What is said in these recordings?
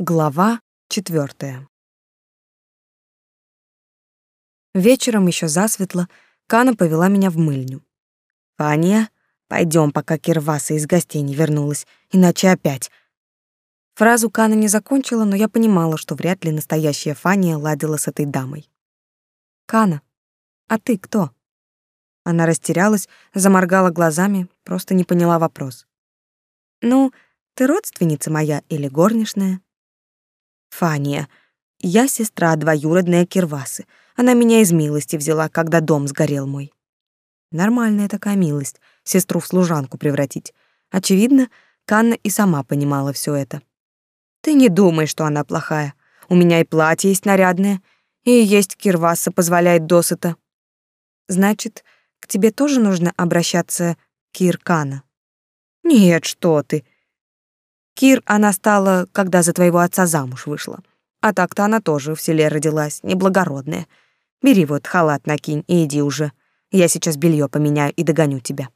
Глава четвертая. Вечером еще засветло Кана повела меня в мыльню. «Фания, пойдем, пока Кирваса из гостей не вернулась, иначе опять...» Фразу Кана не закончила, но я понимала, что вряд ли настоящая Фания ладила с этой дамой. «Кана, а ты кто?» Она растерялась, заморгала глазами, просто не поняла вопрос. «Ну, ты родственница моя или горничная?» Фания. Я сестра двоюродная Кирвасы. Она меня из милости взяла, когда дом сгорел мой. Нормальная такая милость — сестру в служанку превратить. Очевидно, Канна и сама понимала все это. Ты не думай, что она плохая. У меня и платье есть нарядное, и есть Кирваса позволяет досыта. Значит, к тебе тоже нужно обращаться Киркана? Нет, что ты. Кир она стала, когда за твоего отца замуж вышла. А так-то она тоже в селе родилась, неблагородная. Бери вот халат накинь и иди уже. Я сейчас белье поменяю и догоню тебя.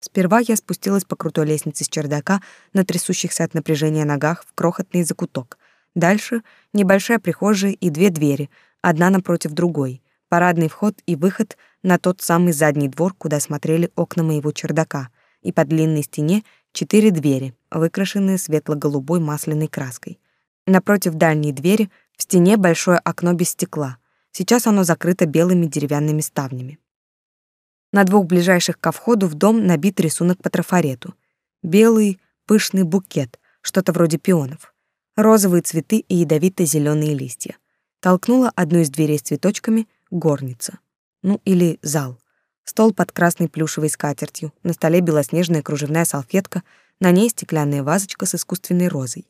Сперва я спустилась по крутой лестнице с чердака на трясущихся от напряжения ногах в крохотный закуток. Дальше небольшая прихожая и две двери, одна напротив другой. Парадный вход и выход на тот самый задний двор, куда смотрели окна моего чердака. И по длинной стене четыре двери, выкрашенные светло-голубой масляной краской. Напротив дальней двери в стене большое окно без стекла. Сейчас оно закрыто белыми деревянными ставнями. На двух ближайших ко входу в дом набит рисунок по трафарету. Белый пышный букет, что-то вроде пионов. Розовые цветы и ядовито зеленые листья. Толкнула одну из дверей с цветочками горница. Ну или зал. Стол под красной плюшевой скатертью, на столе белоснежная кружевная салфетка, на ней стеклянная вазочка с искусственной розой.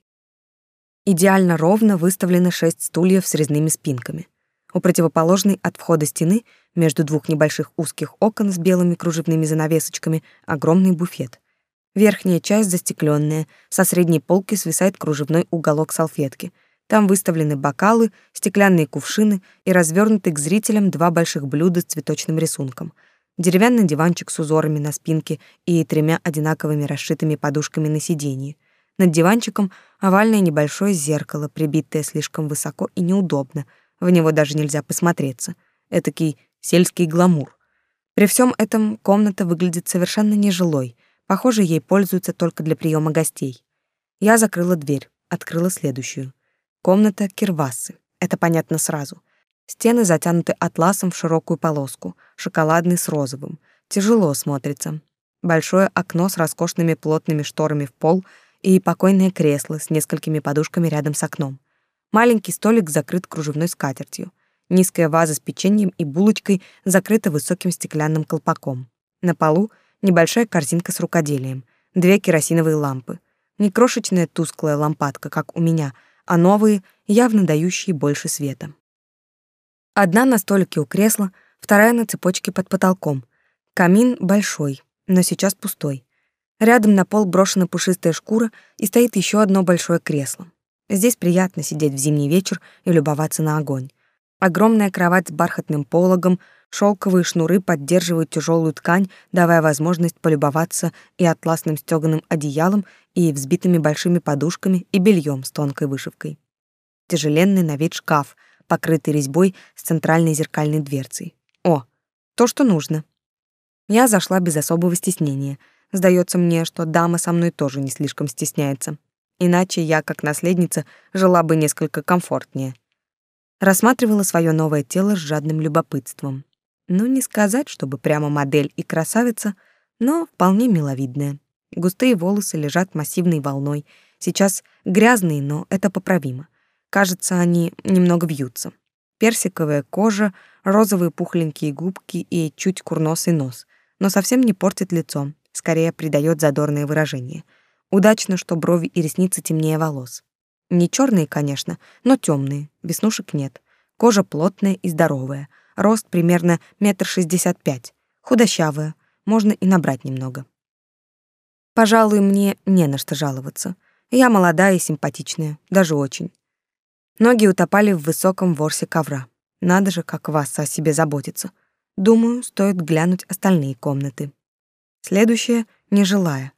Идеально ровно выставлены шесть стульев с резными спинками. У противоположной от входа стены, между двух небольших узких окон с белыми кружевными занавесочками, огромный буфет. Верхняя часть застекленная, со средней полки свисает кружевной уголок салфетки. Там выставлены бокалы, стеклянные кувшины и развернуты к зрителям два больших блюда с цветочным рисунком — деревянный диванчик с узорами на спинке и тремя одинаковыми расшитыми подушками на сиденье. Над диванчиком овальное небольшое зеркало, прибитое слишком высоко и неудобно, в него даже нельзя посмотреться. Этакий сельский гламур. При всем этом комната выглядит совершенно нежилой, похоже, ей пользуются только для приема гостей. Я закрыла дверь, открыла следующую. Комната Кирвасы. Это понятно сразу. Стены затянуты атласом в широкую полоску, шоколадный с розовым. Тяжело смотрится. Большое окно с роскошными плотными шторами в пол и покойное кресло с несколькими подушками рядом с окном. Маленький столик закрыт кружевной скатертью. Низкая ваза с печеньем и булочкой закрыта высоким стеклянным колпаком. На полу небольшая корзинка с рукоделием, две керосиновые лампы. Не крошечная тусклая лампадка, как у меня, а новые, явно дающие больше света. Одна на столике у кресла, вторая на цепочке под потолком. Камин большой, но сейчас пустой. Рядом на пол брошена пушистая шкура и стоит еще одно большое кресло. Здесь приятно сидеть в зимний вечер и любоваться на огонь. Огромная кровать с бархатным пологом, шелковые шнуры поддерживают тяжелую ткань, давая возможность полюбоваться и атласным стёганым одеялом, и взбитыми большими подушками, и бельем с тонкой вышивкой. Тяжеленный на вид шкаф — покрытый резьбой с центральной зеркальной дверцей. О, то, что нужно. Я зашла без особого стеснения. Сдается мне, что дама со мной тоже не слишком стесняется. Иначе я, как наследница, жила бы несколько комфортнее. Рассматривала свое новое тело с жадным любопытством. Ну, не сказать, чтобы прямо модель и красавица, но вполне миловидная. Густые волосы лежат массивной волной. Сейчас грязные, но это поправимо. Кажется, они немного вьются. Персиковая кожа, розовые пухленькие губки и чуть курносый нос, но совсем не портит лицо, скорее придает задорное выражение. Удачно, что брови и ресницы темнее волос. Не черные, конечно, но темные, веснушек нет. Кожа плотная и здоровая, рост примерно метр шестьдесят пять, худощавая, можно и набрать немного. Пожалуй, мне не на что жаловаться. Я молодая и симпатичная, даже очень. Ноги утопали в высоком ворсе ковра. Надо же, как вас о себе заботиться. Думаю, стоит глянуть остальные комнаты. Следующая — нежилая.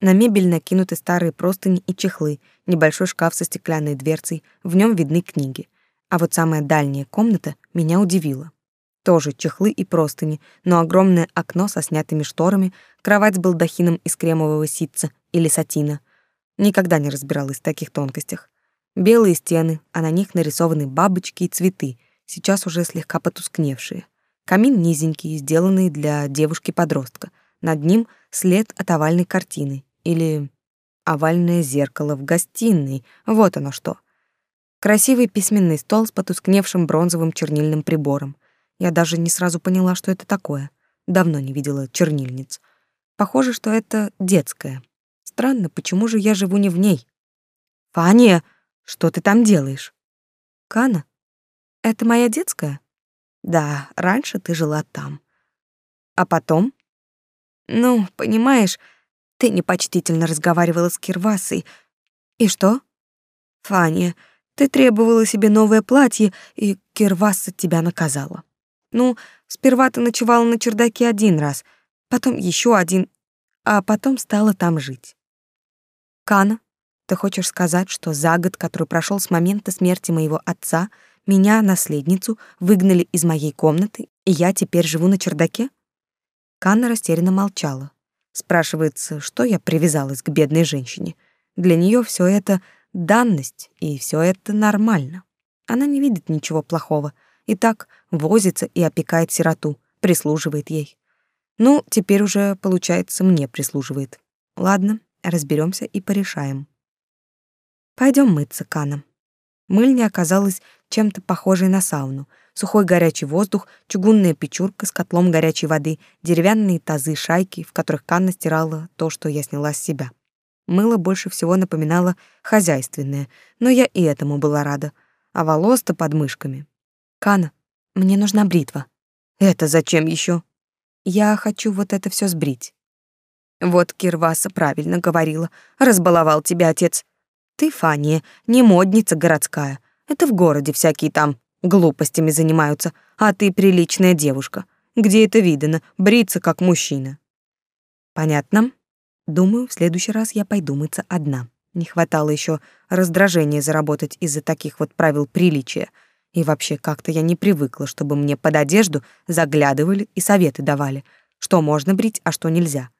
На мебель накинуты старые простыни и чехлы, небольшой шкаф со стеклянной дверцей, в нем видны книги. А вот самая дальняя комната меня удивила. Тоже чехлы и простыни, но огромное окно со снятыми шторами, кровать с балдахином из кремового ситца или сатина. Никогда не разбиралась в таких тонкостях. Белые стены, а на них нарисованы бабочки и цветы, сейчас уже слегка потускневшие. Камин низенький, сделанный для девушки-подростка. Над ним след от овальной картины или овальное зеркало в гостиной. Вот оно что. Красивый письменный стол с потускневшим бронзовым чернильным прибором. Я даже не сразу поняла, что это такое. Давно не видела чернильниц. Похоже, что это детская. Странно, почему же я живу не в ней? Фания, что ты там делаешь? Кана, это моя детская? Да, раньше ты жила там. А потом? Ну, понимаешь, ты непочтительно разговаривала с Кирвасой. И что? Фаня, ты требовала себе новое платье, и Кирваса тебя наказала. Ну, сперва ты ночевала на чердаке один раз, потом еще один, а потом стала там жить. Кана, ты хочешь сказать, что за год, который прошел с момента смерти моего отца, меня, наследницу, выгнали из моей комнаты, и я теперь живу на чердаке? Канна растерянно молчала. Спрашивается, что я привязалась к бедной женщине. Для нее все это данность, и все это нормально. Она не видит ничего плохого. И так возится и опекает сироту, прислуживает ей. Ну, теперь уже, получается, мне прислуживает. Ладно, разберемся и порешаем. Пойдем мыться, Кана. Мыльня оказалась чем-то похожей на сауну. Сухой горячий воздух, чугунная печурка с котлом горячей воды, деревянные тазы-шайки, в которых Канна стирала то, что я сняла с себя. Мыло больше всего напоминало хозяйственное, но я и этому была рада. А волос-то под мышками. «Кана, мне нужна бритва». «Это зачем еще? «Я хочу вот это все сбрить». Вот Кирваса правильно говорила. Разбаловал тебя отец. Ты, Фания, не модница городская. Это в городе всякие там глупостями занимаются, а ты приличная девушка. Где это видано? Бриться как мужчина. Понятно. Думаю, в следующий раз я пойду мыться одна. Не хватало еще раздражения заработать из-за таких вот правил приличия. И вообще, как-то я не привыкла, чтобы мне под одежду заглядывали и советы давали, что можно брить, а что нельзя.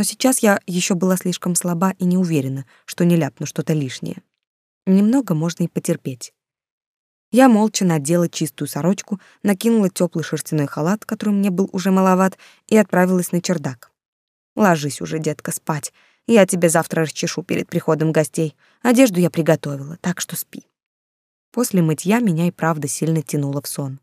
Но сейчас я еще была слишком слаба и не уверена, что не ляпну что-то лишнее. Немного можно и потерпеть. Я молча надела чистую сорочку, накинула теплый шерстяной халат, который мне был уже маловат, и отправилась на чердак. Ложись уже, детка, спать. Я тебе завтра расчешу перед приходом гостей. Одежду я приготовила, так что спи. После мытья меня и правда сильно тянуло в сон.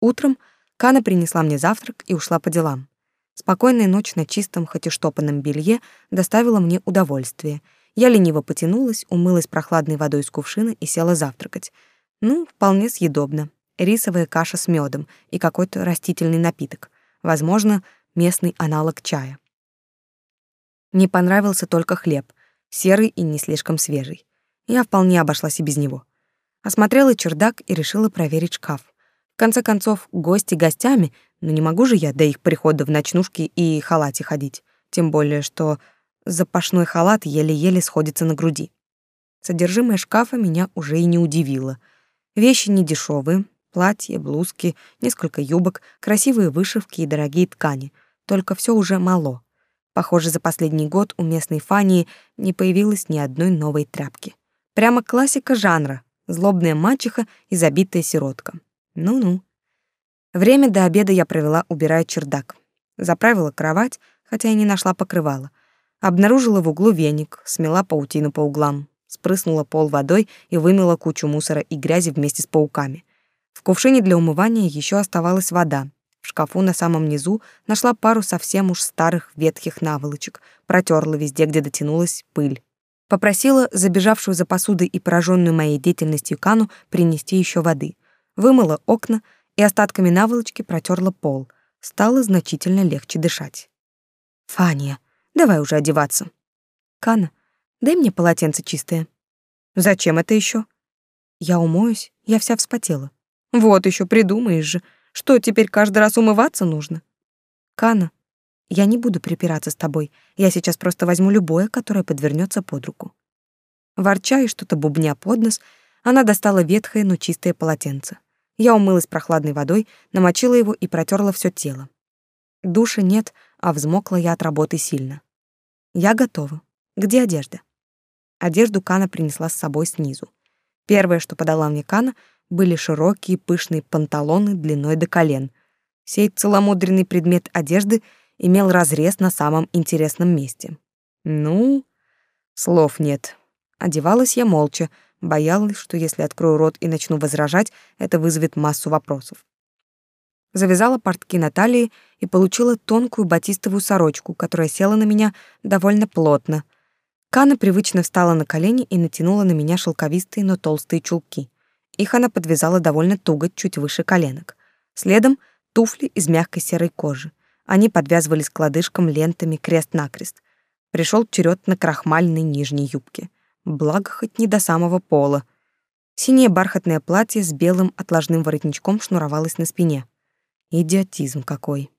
Утром Кана принесла мне завтрак и ушла по делам. Спокойная ночь на чистом, хоть и штопанном белье доставила мне удовольствие. Я лениво потянулась, умылась прохладной водой из кувшина и села завтракать. Ну, вполне съедобно. Рисовая каша с медом и какой-то растительный напиток. Возможно, местный аналог чая. Не понравился только хлеб, серый и не слишком свежий. Я вполне обошлась и без него. Осмотрела чердак и решила проверить шкаф. В конце концов, гости гостями, но не могу же я до их прихода в ночнушке и халате ходить. Тем более, что запашной халат еле-еле сходится на груди. Содержимое шкафа меня уже и не удивило. Вещи не дешевые, платья, блузки, несколько юбок, красивые вышивки и дорогие ткани. Только все уже мало. Похоже, за последний год у местной Фании не появилось ни одной новой тряпки. Прямо классика жанра. Злобная мачеха и забитая сиротка. Ну-ну. Время до обеда я провела, убирая чердак. Заправила кровать, хотя и не нашла покрывала. Обнаружила в углу веник, смела паутину по углам, спрыснула пол водой и вымыла кучу мусора и грязи вместе с пауками. В кувшине для умывания еще оставалась вода. В шкафу на самом низу нашла пару совсем уж старых ветхих наволочек, протерла везде, где дотянулась пыль. Попросила забежавшую за посудой и пораженную моей деятельностью Кану принести еще воды — вымыла окна и остатками наволочки протерла пол. Стало значительно легче дышать. «Фания, давай уже одеваться». «Кана, дай мне полотенце чистое». «Зачем это еще? «Я умоюсь, я вся вспотела». «Вот еще придумаешь же. Что, теперь каждый раз умываться нужно?» «Кана, я не буду припираться с тобой. Я сейчас просто возьму любое, которое подвернется под руку». Ворча и что-то бубня под нос, она достала ветхое, но чистое полотенце. Я умылась прохладной водой, намочила его и протерла все тело. Душа нет, а взмокла я от работы сильно. Я готова. Где одежда? Одежду Кана принесла с собой снизу. Первое, что подала мне Кана, были широкие пышные панталоны длиной до колен. Сей целомудренный предмет одежды имел разрез на самом интересном месте. Ну, слов нет. Одевалась я молча, боялась, что если открою рот и начну возражать, это вызовет массу вопросов. Завязала портки на талии и получила тонкую батистовую сорочку, которая села на меня довольно плотно. Кана привычно встала на колени и натянула на меня шелковистые, но толстые чулки. Их она подвязала довольно туго, чуть выше коленок. Следом туфли из мягкой серой кожи. Они подвязывались к лодыжкам лентами крест-накрест. Пришел черед на крахмальной нижней юбке. Благо, хоть не до самого пола. Синее бархатное платье с белым отложным воротничком шнуровалось на спине. Идиотизм какой.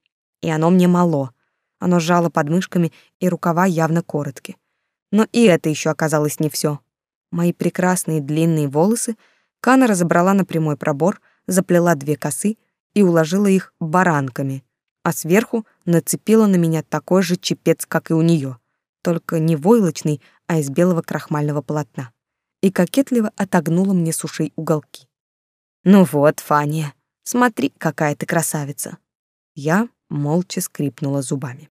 И оно мне мало. Оно жало подмышками, и рукава явно короткие. Но и это еще оказалось не все. Мои прекрасные длинные волосы Кана разобрала на прямой пробор, заплела две косы и уложила их баранками, а сверху нацепила на меня такой же чепец, как и у нее, только не войлочный, а из белого крахмального полотна, и кокетливо отогнула мне с ушей уголки. «Ну вот, Фаня, смотри, какая ты красавица!» Я молча скрипнула зубами.